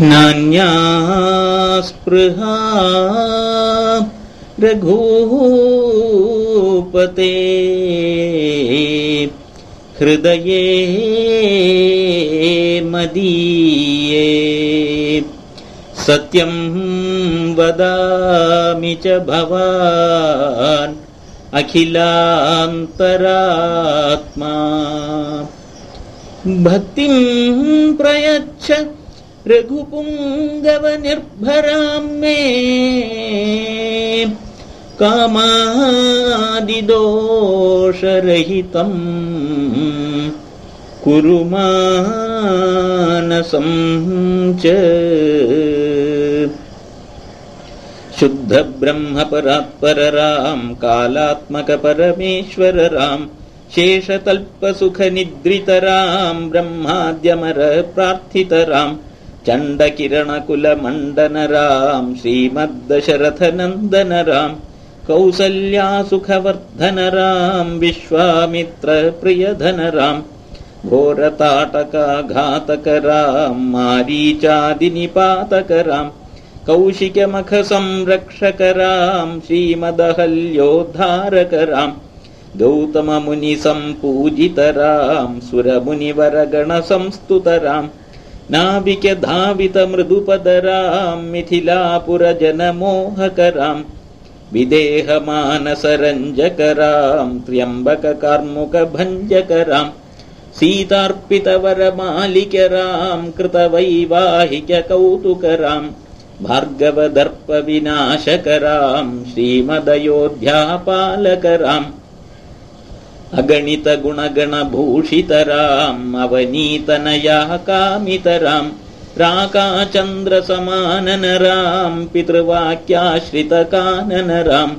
नान्या स्पृहा रघूपते। हृदये मदीये। सत्यं वदामि च भवान् अखिलान्तरात्मा। भक्तिं प्रयच्छ रघुपुङ्गवनिर्भरां मे कामादिदोषरहितम् कुरु मानसं च शुद्धब्रह्मपरात्परराम् कालात्मकपरमेश्वर राम् शेषतल्पसुखनिद्रितराम् ब्रह्माद्यमर प्रार्थितराम् चण्डकिरणकुलमण्डनराम् श्रीमद्दशरथनन्दनराम् कौसल्यासुखवर्धनराम् विश्वामित्रप्रियधनराम् घोरताटकाघातकराम् मारीचादिनिपातकराम् कौशिकमखसंरक्षकराम् श्रीमदहल्योद्धारकराम् गौतममुनिसम्पूजितराम् सुरमुनिवरगणसंस्तुतराम् नाविकधावितमृदुपदराम् मिथिलापुरजनमोहकराम् विदेहमानसरञ्जकराम् त्र्यम्बककार्मुकभञ्जकराम् सीतार्पितवरमालिकराम् कृतवैवाहिककौतुकराम् भार्गवदर्पविनाशकराम् श्रीमदयोध्यापालकराम् अगणितगुणगणभूषितराम् अवनीतनया कामितराम् राकाचन्द्रसमाननराम् पितृवाक्याश्रितकाननराम्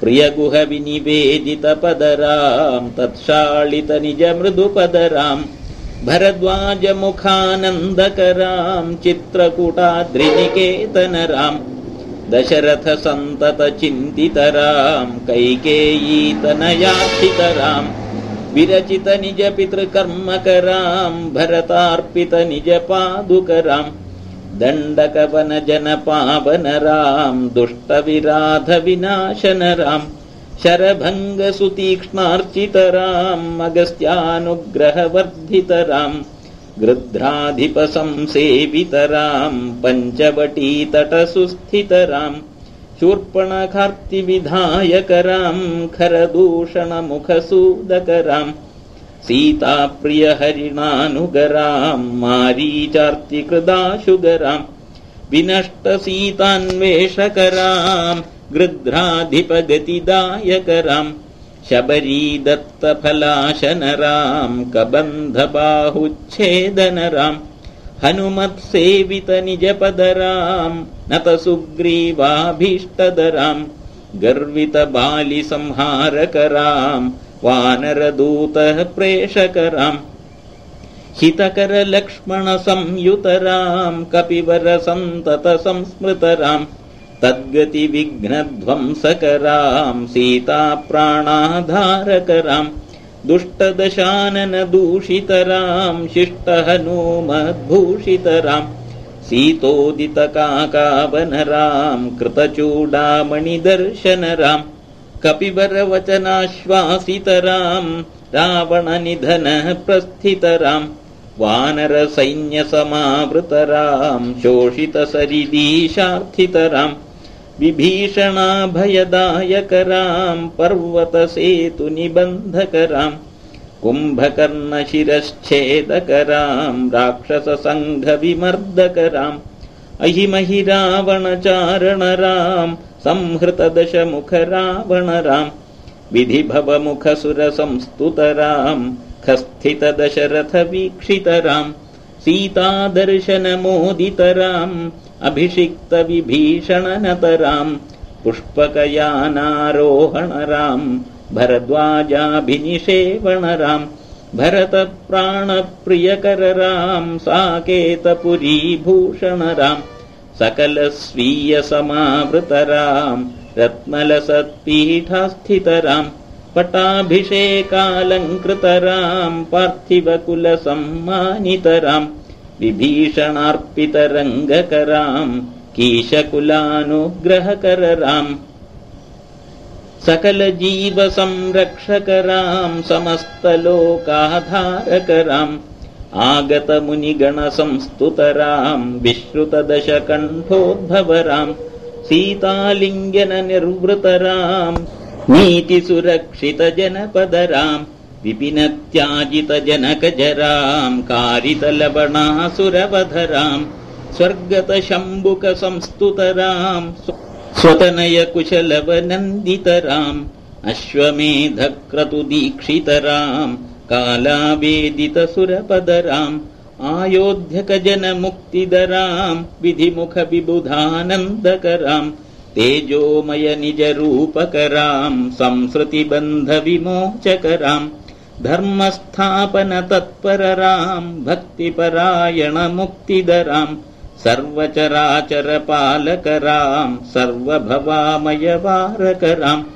प्रियगुहविनिवेदितपदराम् तत्शालितनिजमृदुपदराम् भरद्वाजमुखानन्दकराम् चित्रकूटाद्रिनिकेतनराम् दशरथसन्ततचिन्तितराम् कैकेयीतनयाचितराम् विरचितनिजपितृकर्मकराम् भरतार्पितनिजपादुकराम् दण्डकवनजनपावनराम् दुष्टविराधविनाशनराम् शरभङ्गसुतीक्ष्णार्चितराम् अगस्त्यानुग्रहवर्धितराम् गृध्राधिपसंसेवितराम् पञ्चवटीतटसुस्थितराम् शूर्पणखार्तिविधायकराम् खरदूषणमुखसूदकराम् सीताप्रियहरिणानुगराम् मारीचार्तिकृदाशुगराम् विनष्टसीतान्वेषकराम् गृध्राधिपगतिदायकराम् शबरीदत्तफलाशनराम् कबन्धबाहुच्छेदनराम् हनुमत्सेवितनिजपदराम् नतसुग्रीवाभीष्टदराम् गर्वितबालिसंहारकराम् वानरदूतः प्रेषकराम् हितकरलक्ष्मणसंयुतराम् कपिवरसन्ततसंस्मृतराम् तद्गतिविघ्नध्वंसकराम् सीताप्राणाधारकराम् दुष्टदशाननदूषितराम् शिष्टहनूमद्भूषितराम् सीतोदितकाकावनराम् कृतचूडामणिदर्शनराम् कपिवरवचनाश्वासितराम् रावणनिधनः प्रस्थितराम् वानरसैन्यसमावृतराम् शोषितसरिदीशार्थितराम् विभीषणाभयदायकराम् पर्वतसेतुनिबन्धकराम् कुम्भकर्णशिरश्छेदकराम् राक्षससङ्घविमर्दकराम् अहिमहि रावणचारणराम् संहृतदशमुखरावणराम् विधिभवमुखसुरसंस्तुतराम् खस्थितदशरथवीक्षितराम् सीतादर्शनमोदितराम् अभिषिक्तविभीषणनतराम् पुष्पकयानारोहणराम् भरद्वाजाभिनिषेवणराम् भरतप्राणप्रियकरराम् साकेतपुरीभूषणराम् सकलस्वीयसमावृतराम् रत्नलसत्पीठास्थितराम् पटाभिषेकालङ्कृतराम् पार्थिवकुलसम्मानितराम् विभीषणार्पितरङ्गकराम् कीशकुलानुग्रहकरराम् सकलजीवसंरक्षकराम् समस्तलोकाधारकराम् आगतमुनिगणसंस्तुतराम् विश्रुतदशकण्ठोद्भवराम् सीतालिङ्गननिर्वृतराम् नीतिसुरक्षितजनपदराम् विपिनत्याजितजनकजराम् कारितलवणासुरवधराम् स्वर्गतशम्बुकसंस्तुतराम् स्वतनयकुशलवनन्दितराम् अश्वमेधक्रतुदीक्षितराम् कालावेदितसुरपदराम् आयोध्यकजनमुक्तिदराम् विधिमुखविबुधानन्दकराम् तेजोमय निजरूपकराम् संसृतिबन्धविमोचकराम् धर्मस्थापनतत्परराम् भक्तिपरायणमुक्तिदराम् सर्वचराचरपालकराम् सर्वभवामयवारकराम्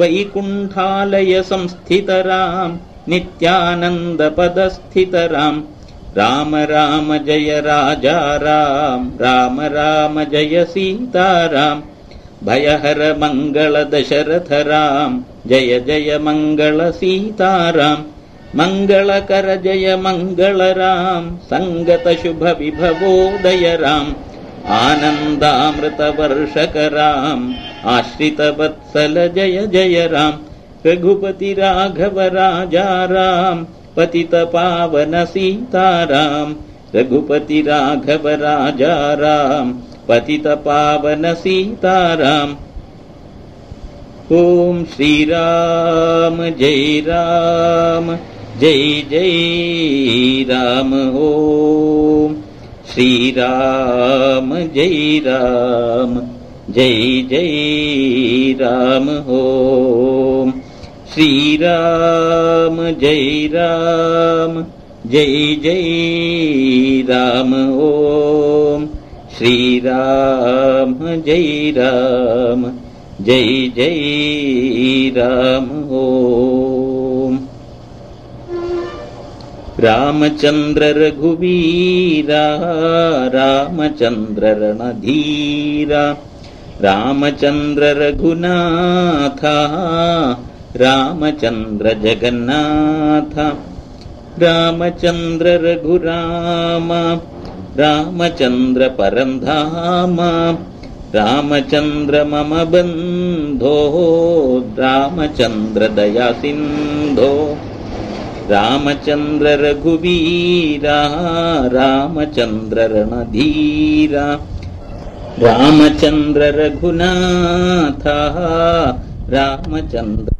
वैकुण्ठालयसंस्थितराम् नित्यानन्दपदस्थितराम् राम राम जय राजा राम राम राम जय सीताराम भयहर मङ्गल दशरथ राम जय जय मङ्गल सीताराम मङ्गलकर जय मङ्गल राम सङ्गत शुभ विभवोदय राम आनन्दामृतवर्षक राम आश्रितवत्सल जय जय राम रघुपति राघव राजा राम पतित पावन सीताराम रघुपति राघव राजा राम पतित पावन सीताराम ॐ श्रीराम जय राम जय जय राम ॐ श्रीराम जय राम जय जय राम ॐ श्रीराम जय राम जय जय राम ॐ श्रीराम, जय राम, जय जय राम ॐ रामचन्द्र रघुवीरा रामचन्द्र रणधीरा रामचन्द्र रघुनाथ रामचन्द्र जगन्नाथ रामचन्द्र रघुराम रामचन्द्र परन्धाम। रामचन्द्र मम बन्धो। रामचन्द्र दयासिन्धो रामचन्द्र रघुवीरा। रामचन्द्र रणधीरा। रामचन्द्र रघुनाथ। रामचन्द्र